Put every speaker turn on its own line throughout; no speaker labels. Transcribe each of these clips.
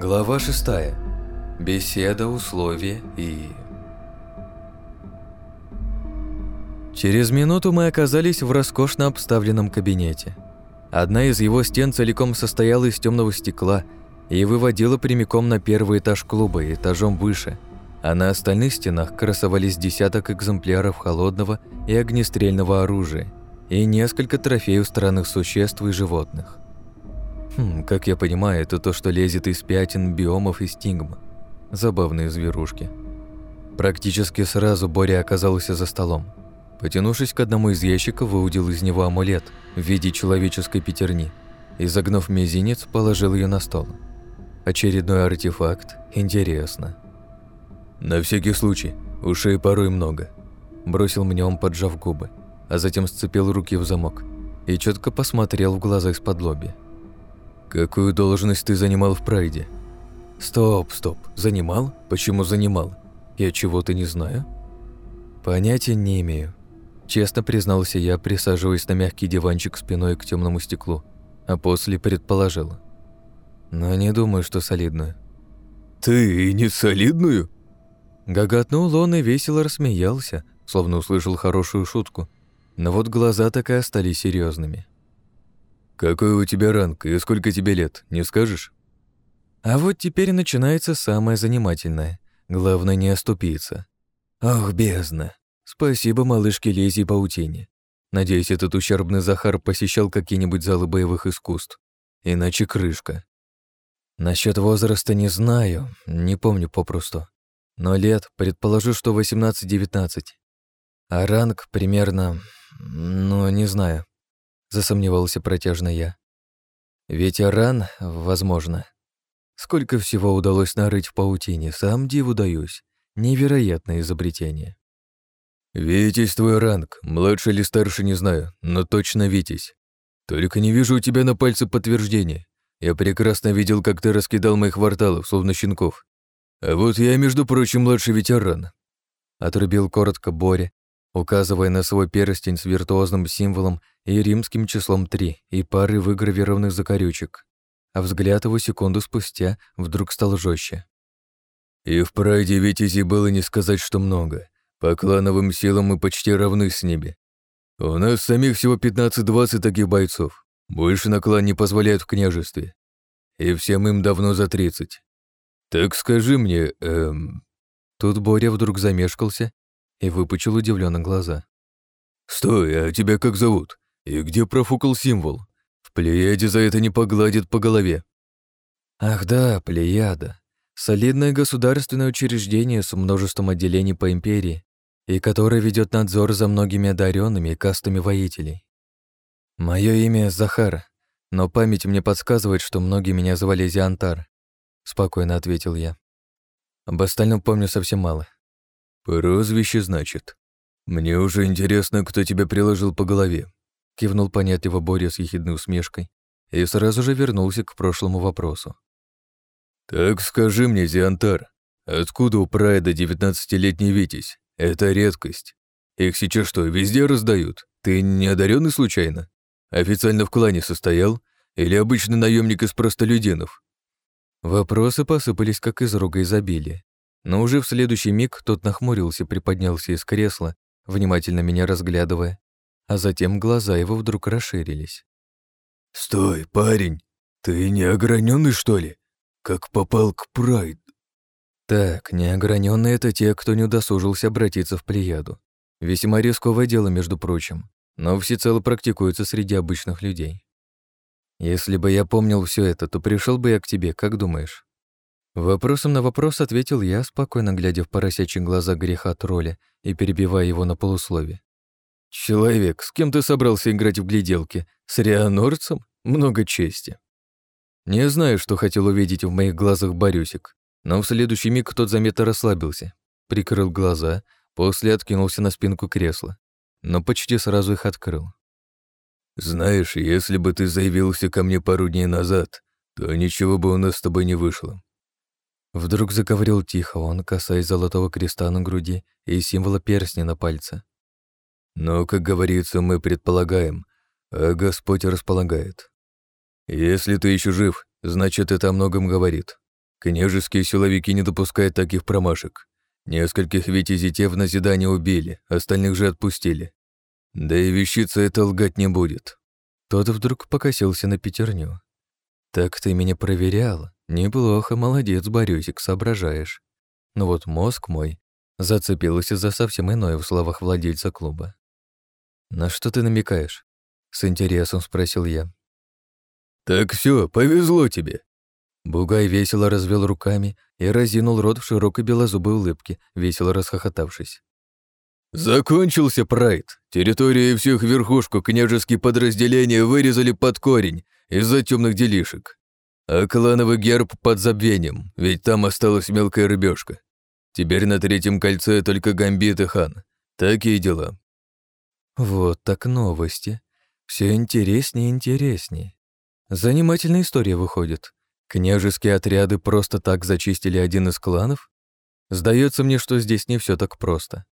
Глава 6. Беседа, условия и... Через минуту мы оказались в роскошно обставленном кабинете. Одна из его стен целиком состояла из темного стекла и выводила прямиком на первый этаж клуба, этажом выше, а на остальных стенах красовались десяток экземпляров холодного и огнестрельного оружия и несколько трофеев странных существ и животных. Хм, как я понимаю, это то, что лезет из пятен, биомов и стигм. Забавные зверушки. Практически сразу Боря оказался за столом. Потянувшись к одному из ящиков, выудил из него амулет в виде человеческой пятерни и, загнув мизинец, положил ее на стол. Очередной артефакт. Интересно. «На всякий случай, ушей порой много», – бросил мне он, поджав губы, а затем сцепил руки в замок и четко посмотрел в глаза из-под лоби. «Какую должность ты занимал в Прайде?» «Стоп, стоп. Занимал? Почему занимал? Я чего-то не знаю?» «Понятия не имею». Честно признался я, присаживаясь на мягкий диванчик спиной к темному стеклу, а после предположил. «Но не думаю, что солидную».
«Ты и не солидную?»
Гоготнул он и весело рассмеялся, словно услышал хорошую шутку. Но вот глаза так и остались серьезными.
«Какой у тебя ранг и сколько тебе лет, не скажешь?»
А вот теперь начинается самое занимательное. Главное не оступиться. Ох, бездна. Спасибо малышке Лизе и Паутине. Надеюсь, этот ущербный Захар посещал какие-нибудь залы боевых искусств. Иначе крышка. Насчет возраста не знаю, не помню попросту. Но лет, предположу, что 18-19. А ранг примерно... ну, не знаю засомневался протяжно я. Ветеран, возможно. Сколько всего удалось нарыть в паутине, сам диву даюсь. Невероятное изобретение.
«Витязь твой ранг, младше или старше не знаю, но точно Витязь. Только не вижу у тебя на пальце подтверждения. Я прекрасно видел, как ты раскидал моих кварталов, словно щенков. А вот я, между прочим, младший ветеран».
Отрубил коротко Боря, указывая на свой перстень с виртуозным символом и римским числом 3 и пары выгравированных закорючек. А взгляд его секунду спустя вдруг стал жестче.
«И в прайде Витязи было не сказать, что много. По клановым силам мы почти равны с ними. У нас самих всего 15-20 таких бойцов. Больше на клан не позволяют в княжестве. И всем им давно за 30. Так скажи мне, эм...»
Тут Боря вдруг замешкался и выпучил удивленно глаза.
«Стой, а тебя как зовут? И где профукал символ? В Плеяде за это не погладит по голове».
«Ах да, Плеяда. Солидное государственное учреждение с множеством отделений по империи, и которое ведет надзор за многими одаренными и кастами воителей. Мое имя Захар, но память мне подсказывает, что многие меня звали Зиантар», — спокойно ответил я. Об остальном помню совсем мало.
«Прозвище, значит. Мне уже интересно, кто тебя приложил по голове», — кивнул понятливо Боря с ехидной усмешкой и сразу же вернулся к прошлому вопросу. «Так скажи мне, Зиантар, откуда у Прайда девятнадцатилетний Витязь? Это редкость. Их сейчас что, везде раздают? Ты не одаренный случайно? Официально в клане состоял? Или обычный наемник из простолюдинов?»
Вопросы посыпались как из рога изобилия. Но уже в следующий миг тот нахмурился, приподнялся из кресла, внимательно меня разглядывая, а затем глаза его вдруг расширились.
«Стой, парень! Ты не ограненный, что ли? Как попал к Прайд?»
Так, неограненные это те, кто не удосужился обратиться в Плеяду. Весьма рисковое дело, между прочим, но всецело практикуется среди обычных людей. Если бы я помнил все это, то пришел бы я к тебе, как думаешь? Вопросом на вопрос ответил я, спокойно глядя в поросячьи глаза греха тролля и перебивая его на полуслове. «Человек, с кем ты собрался играть в гляделки? С Рианорцем? Много чести». Не знаю, что хотел увидеть в моих глазах Борюсик, но в следующий миг тот заметно расслабился, прикрыл глаза, после откинулся на спинку кресла, но почти сразу их открыл.
«Знаешь, если бы ты заявился ко мне пару дней назад, то ничего бы у нас с тобой не вышло.
Вдруг заговорил тихо он, касаясь золотого креста на груди и символа перстня на пальце.
«Но, как говорится, мы предполагаем, а Господь располагает. Если ты еще жив, значит, это о многом говорит. Княжеские силовики не допускают таких промашек. Нескольких витязей в назидание убили, остальных же отпустили. Да и вещица это лгать не будет.
Тот вдруг покосился на пятерню. «Так ты меня проверял? Неплохо, молодец, Борюсик, соображаешь. Но вот мозг мой зацепился за совсем иное в словах владельца клуба. «На что ты намекаешь?» — с интересом спросил я.
«Так все, повезло тебе.
Бугай весело развел руками и разинул рот в широкой белозубой улыбке, весело расхохотавшись.
«Закончился прайд. Территория всех верхушку княжеские подразделения вырезали под корень из-за темных делишек. А клановый герб под забвением, ведь там осталась мелкая рыбешка. Теперь на третьем кольце только Гамбит и Хан. Такие дела».
«Вот так новости. Все интереснее и интереснее. Занимательная история выходит. Княжеские отряды просто так зачистили один из кланов? Сдается мне, что здесь не все так просто.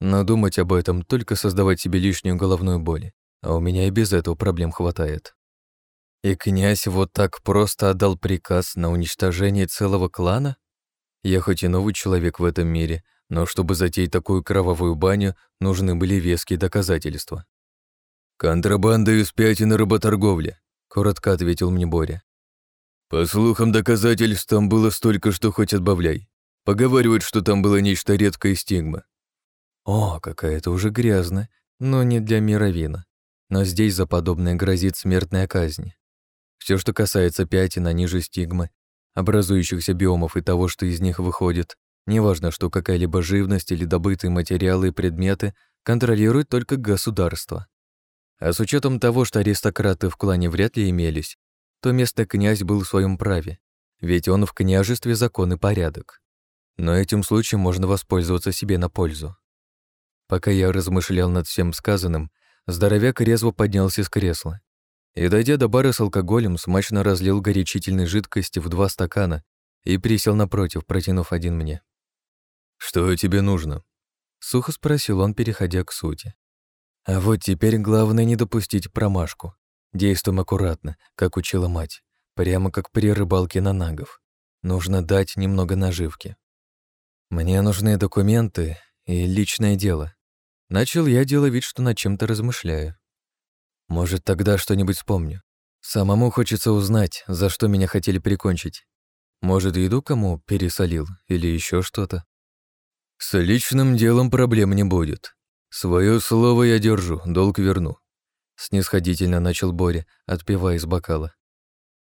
Но думать об этом только создавать себе лишнюю головную боль, а у меня и без этого проблем хватает. И князь вот так просто отдал приказ на уничтожение целого клана? Я хоть и новый человек в этом мире, но чтобы затеять такую кровавую баню, нужны были веские доказательства.
«Контрабанда и спятина работорговля», — коротко ответил мне Боря. По слухам, доказательств там было столько, что хоть отбавляй. Поговаривают, что там было нечто редкое стигма.
О, какая-то уже грязная, но не для мировина. Но здесь за подобное грозит смертная казнь. Все, что касается пятен, ниже стигмы, образующихся биомов и того, что из них выходит, неважно, что какая-либо живность или добытые материалы и предметы контролирует только государство. А с учетом того, что аристократы в клане вряд ли имелись, то местный князь был в своем праве, ведь он в княжестве закон и порядок. Но этим случаем можно воспользоваться себе на пользу. Пока я размышлял над всем сказанным, здоровяк резво поднялся с кресла и, дойдя до бара с алкоголем, смачно разлил горячительной жидкости в два стакана и присел напротив, протянув один мне.
«Что тебе нужно?»
— сухо спросил он, переходя к сути. А вот теперь главное не допустить промашку. Действуем аккуратно, как учила мать, прямо как при рыбалке на нагов. Нужно дать немного наживки. Мне нужны документы и личное дело. Начал я делать вид, что над чем-то размышляю. Может, тогда что-нибудь вспомню. Самому хочется узнать, за что меня хотели прикончить. Может, еду кому пересолил или еще что-то.
С личным делом проблем не будет. Свое слово я держу, долг верну
снисходительно начал Боря, отпивая из бокала.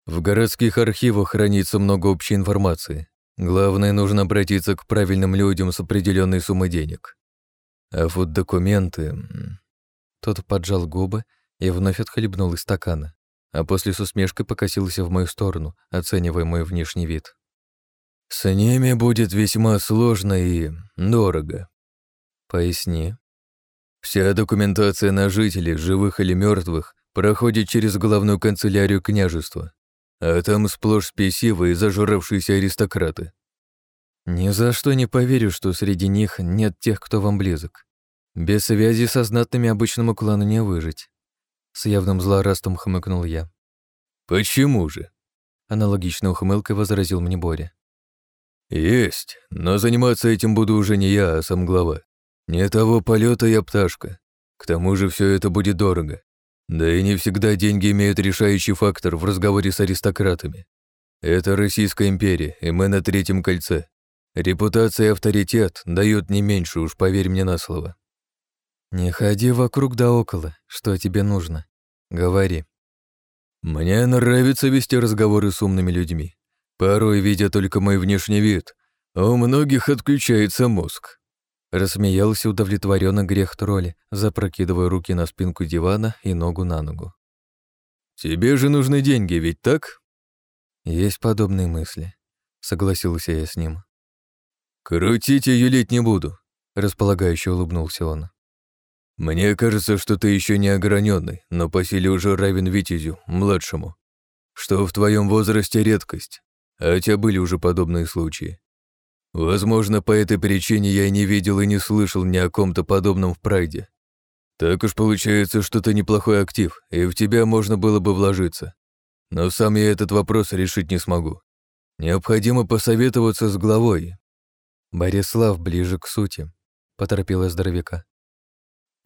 В городских архивах хранится много общей информации. Главное, нужно обратиться к правильным людям с определенной суммой денег. А вот документы...
Тот поджал губы и вновь отхлебнул из стакана, а после с усмешкой покосился в мою сторону, оценивая мой внешний вид.
«С ними будет весьма сложно и дорого».
«Поясни»,
Вся документация на жителей, живых или мертвых, проходит через главную канцелярию княжества, а там сплошь спесивые и зажравшиеся аристократы.
Ни за что не поверю, что среди них нет тех, кто вам близок. Без связи со знатными обычному клану не выжить. С явным злорадством хмыкнул я.
«Почему же?»
Аналогичной ухмылкой возразил мне Боря.
«Есть, но заниматься этим буду уже не я, а сам глава. Не того полета я пташка. К тому же все это будет дорого. Да и не всегда деньги имеют решающий фактор в разговоре с аристократами. Это Российская империя, и мы на третьем кольце. Репутация и авторитет дают не меньше, уж поверь мне на слово.
Не ходи вокруг да около, что тебе нужно. Говори.
Мне нравится вести разговоры с умными людьми. Порой, видя только мой внешний вид, у многих отключается мозг.
Рассмеялся удовлетворенно грех тролли, запрокидывая руки на спинку дивана и ногу на ногу.
«Тебе же нужны деньги, ведь так?»
«Есть подобные мысли», — согласился я с ним.
«Крутить и юлить не буду», —
располагающе улыбнулся он.
«Мне кажется, что ты еще не ограненный, но по силе уже равен Витязю, младшему, что в твоем возрасте редкость, а у тебя были уже подобные случаи. Возможно, по этой причине я и не видел и не слышал ни о ком-то подобном в Прайде. Так уж получается, что ты неплохой актив, и в тебя можно было бы вложиться. Но сам я этот вопрос решить не смогу. Необходимо посоветоваться с главой».
Борислав ближе к сути, поторопила здоровяка.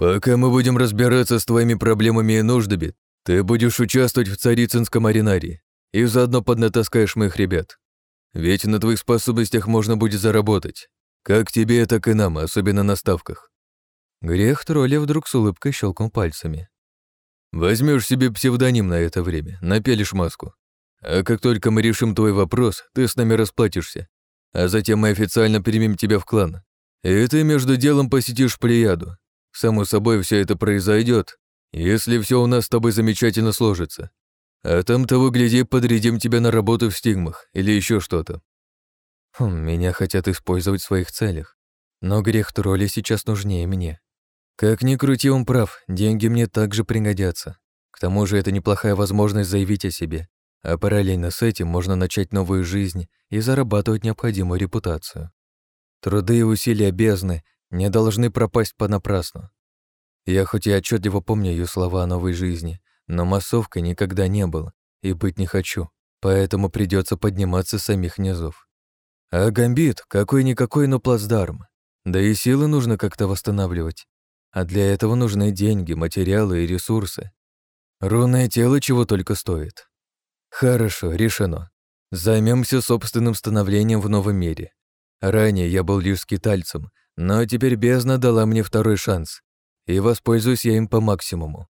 «Пока мы будем разбираться с твоими проблемами и нуждами, ты будешь участвовать в Царицынском аренарии и заодно поднатаскаешь моих ребят. Ведь на твоих способностях можно будет заработать. Как тебе, так и нам, особенно на ставках.
Грех тролля вдруг с улыбкой щелкнул пальцами.
Возьмешь себе псевдоним на это время, напелишь маску. А как только мы решим твой вопрос, ты с нами расплатишься. А затем мы официально примем тебя в клан. И ты между делом посетишь Плеяду. Само собой, все это произойдет, если все у нас с тобой замечательно сложится. А там того гляди, подрядим тебя на работу в стигмах или еще что-то.
Хм, меня хотят использовать в своих целях. Но грех тролля сейчас нужнее мне. Как ни крути, он прав, деньги мне также пригодятся. К тому же это неплохая возможность заявить о себе, а параллельно с этим можно начать новую жизнь и зарабатывать необходимую репутацию. Труды и усилия бездны не должны пропасть понапрасну. Я хоть и отчетливо помню ее слова о новой жизни, но массовкой никогда не был и быть не хочу, поэтому придется подниматься с самих низов. А гамбит какой-никакой, но плацдарм. Да и силы нужно как-то восстанавливать. А для этого нужны деньги, материалы и ресурсы. Рунное тело чего только стоит. Хорошо, решено. Займемся собственным становлением в новом мире. Ранее я был лишь скитальцем, но теперь бездна дала мне второй шанс, и воспользуюсь я им по максимуму.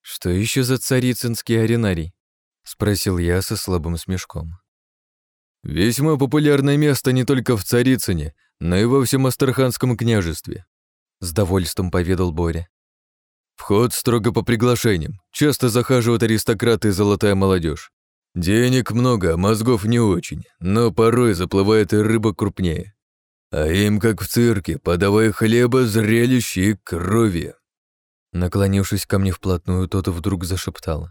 «Что еще за царицынский аренарий?» — спросил я со слабым смешком.
«Весьма популярное место не только в Царицыне, но и во всем Астраханском княжестве», — с довольством поведал Боря. «Вход строго по приглашениям. Часто захаживают аристократы и золотая молодежь. Денег много, а мозгов не очень, но порой заплывает и рыба крупнее. А им, как в цирке, подавай хлеба, зрелищ и крови».
Наклонившись ко мне вплотную, тот вдруг зашептал.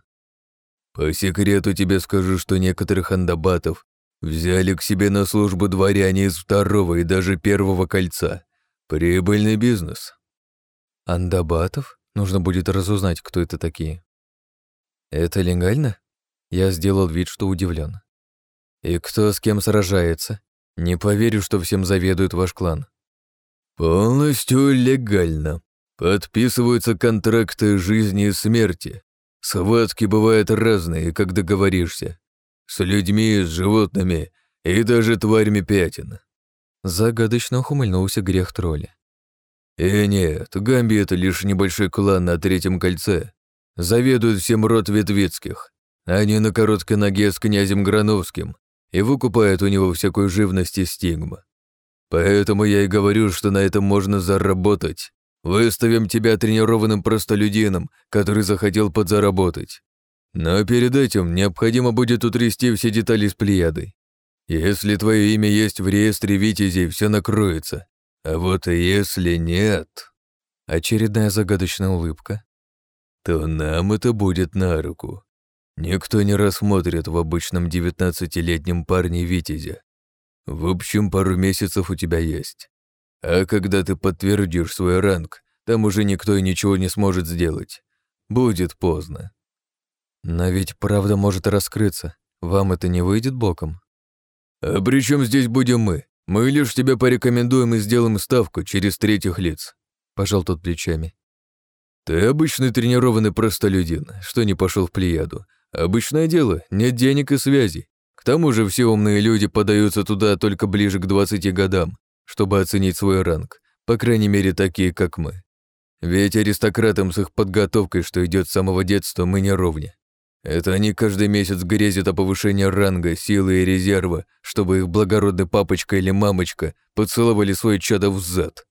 «По секрету тебе скажу, что некоторых андабатов взяли к себе на службу дворяне из второго и даже первого кольца. Прибыльный бизнес».
«Андабатов?» Нужно будет разузнать, кто это такие. Это легально? Я сделал вид, что удивлен. И кто с кем сражается? Не поверю, что всем заведует ваш клан.
Полностью легально. Подписываются контракты жизни и смерти. Схватки бывают разные, как договоришься. С людьми, с животными и даже тварями пятен.
Загадочно ухмыльнулся грех тролля.
И нет, Гамби — это лишь небольшой клан на третьем кольце. Заведует всем род Ветвицких. Они на короткой ноге с князем Грановским и выкупают у него всякую живность и стигма. Поэтому я и говорю, что на этом можно заработать. Выставим тебя тренированным простолюдином, который захотел подзаработать. Но перед этим необходимо будет утрясти все детали с Плеядой. Если твое имя есть в реестре Витязей, все накроется, а вот если нет,
очередная загадочная улыбка,
то нам это будет на руку. Никто не рассмотрит в обычном девятнадцатилетнем парне Витязя. В общем, пару месяцев у тебя есть. А когда ты подтвердишь свой ранг, там уже никто и ничего не сможет сделать. Будет поздно.
Но ведь правда может раскрыться. Вам это не выйдет боком?
А при чем здесь будем мы? Мы лишь тебя порекомендуем и сделаем ставку через третьих лиц», — пожал тот плечами. «Ты обычный тренированный простолюдин, что не пошел в плеяду. Обычное дело, нет денег и связей. К тому же все умные люди подаются туда только ближе к 20 годам, чтобы оценить свой ранг, по крайней мере, такие, как мы. Ведь аристократам с их подготовкой, что идет с самого детства, мы не ровня. Это они каждый месяц грезят о повышении ранга, силы и резерва, чтобы их благородный папочка или мамочка поцеловали свой чадо в зад.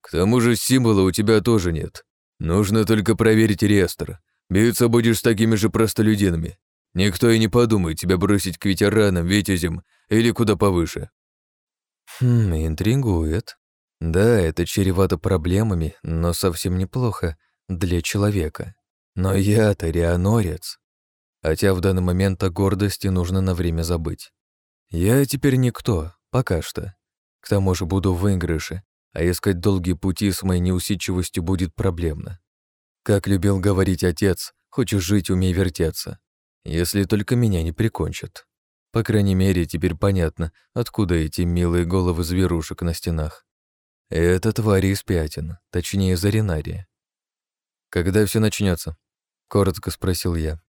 К тому же символа у тебя тоже нет. Нужно только проверить реестр. Биться будешь с такими же простолюдинами. Никто и не подумает тебя бросить к ветеранам, витязям или куда повыше.
Хм, интригует. Да, это чревато проблемами, но совсем неплохо для человека. Но я-то рианорец хотя в данный момент о гордости нужно на время забыть. Я теперь никто, пока что. К тому же буду в выигрыше, а искать долгие пути с моей неусидчивостью будет проблемно. Как любил говорить отец, хочешь жить, умей вертеться. Если только меня не прикончат. По крайней мере, теперь понятно, откуда эти милые головы зверушек на стенах. Это твари из пятен, точнее, Заринария. «Когда все начнется? коротко спросил я.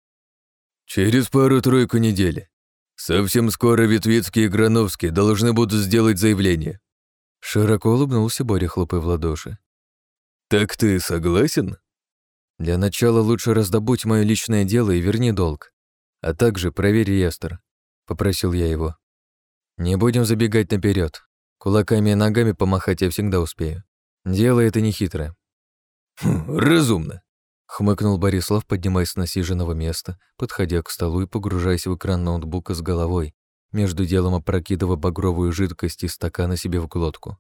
«Через пару-тройку недели. Совсем скоро Ветвицкий и Грановский должны будут сделать заявление».
Широко улыбнулся Боря, хлопая в ладоши.
«Так ты согласен?»
«Для начала лучше раздобудь мое личное дело и верни долг, а также проверь реестр», — попросил я его. «Не будем забегать наперед. Кулаками и ногами помахать я всегда успею. Дело это не хитрое».
Хм, «Разумно», —
хмыкнул Борислав, поднимаясь с насиженного места, подходя к столу и погружаясь в экран ноутбука с головой, между делом опрокидывая багровую жидкость из стакана себе в глотку.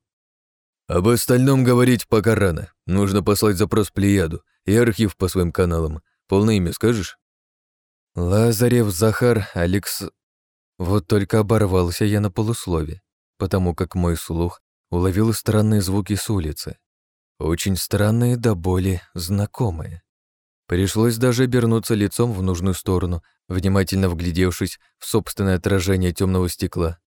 «Об остальном говорить пока рано. Нужно послать запрос Плеяду и архив по своим каналам. Полное имя скажешь?»
«Лазарев Захар Алекс...» Вот только оборвался я на полуслове, потому как мой слух уловил странные звуки с улицы. Очень странные до боли знакомые. Пришлось даже обернуться лицом в нужную сторону, внимательно вглядевшись в собственное отражение темного стекла.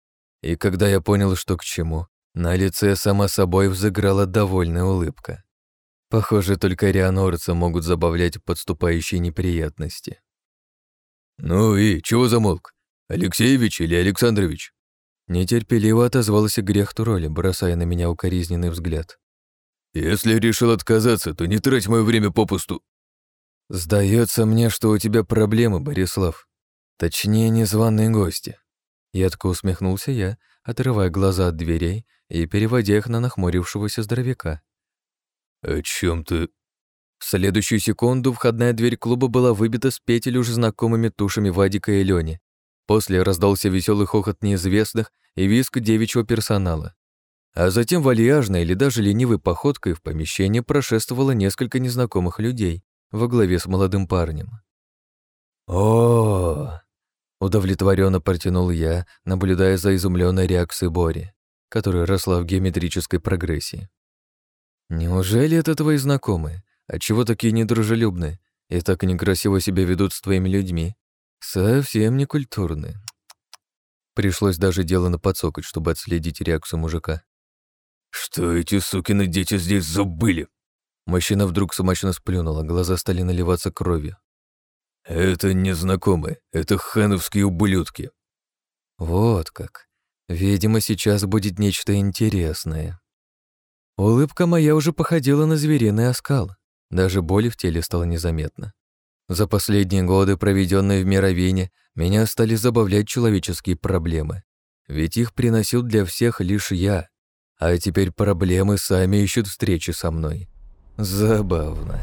И когда я понял, что к чему, на лице сама собой взыграла довольная улыбка. Похоже, только рианорцы могут забавлять подступающие неприятности.
«Ну и чего замолк? Алексеевич или Александрович?»
Нетерпеливо отозвался грех Туроли, бросая на меня укоризненный взгляд.
«Если решил отказаться, то не трать мое время попусту».
«Сдается мне, что у тебя проблемы, Борислав. Точнее, незваные гости». Едко усмехнулся я, отрывая глаза от дверей и переводя их на нахмурившегося здоровяка.
«О чем ты?»
В следующую секунду входная дверь клуба была выбита с петель уже знакомыми тушами Вадика и Лёни. После раздался веселый хохот неизвестных и визг девичьего персонала. А затем вальяжной или даже ленивой походкой в помещение прошествовало несколько незнакомых людей во главе с молодым парнем. О, удовлетворенно протянул я, наблюдая за изумленной реакцией Бори, которая росла в геометрической прогрессии. Неужели это твои знакомые? Отчего такие недружелюбные и так некрасиво себя ведут с твоими людьми? Совсем не культурные. Пришлось даже дело подсокать, чтобы отследить реакцию мужика.
«Что эти сукины дети здесь забыли?»
Мужчина вдруг смачно сплюнул, а глаза стали наливаться кровью.
«Это незнакомые, это хановские ублюдки».
«Вот как. Видимо, сейчас будет нечто интересное». Улыбка моя уже походила на звериный оскал. Даже боли в теле стало незаметно. За последние годы, проведенные в Мировине, меня стали забавлять человеческие проблемы. Ведь их приносил для всех лишь я. А теперь проблемы сами ищут встречи со мной. Забавно.